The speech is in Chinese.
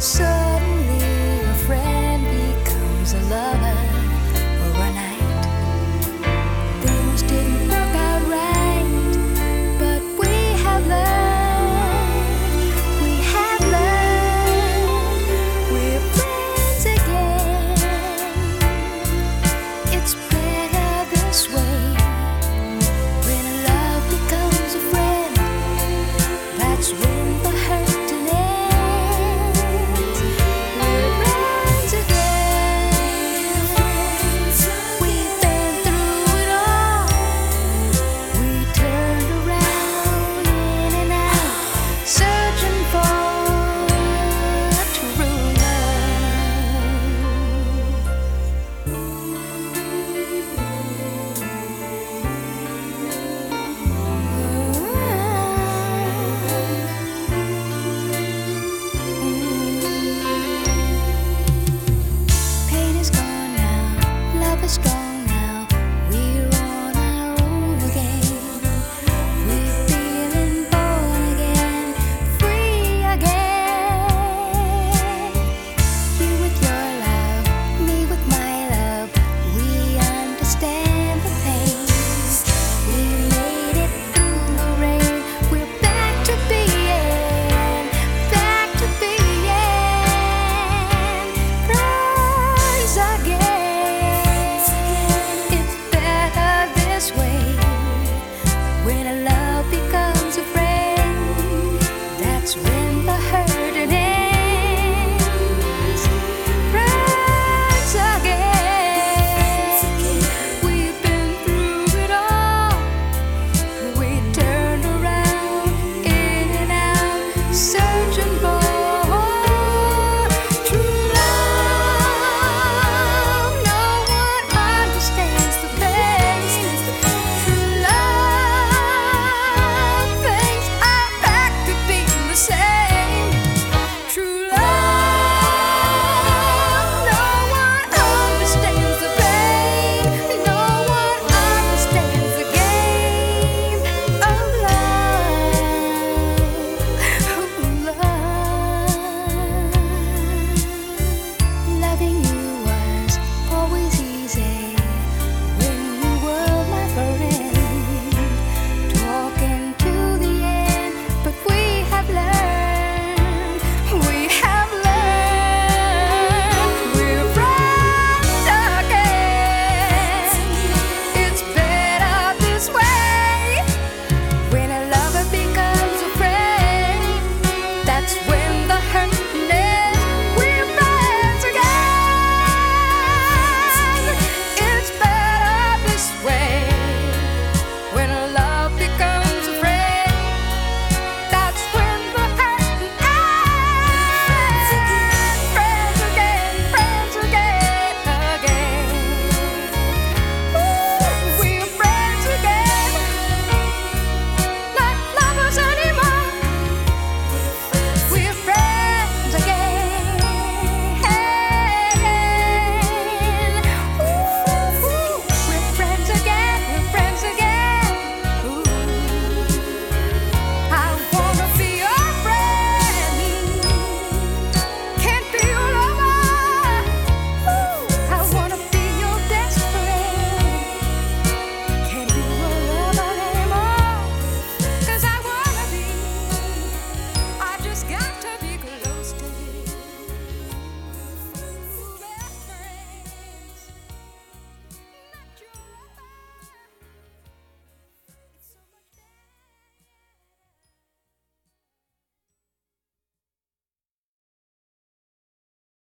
伤。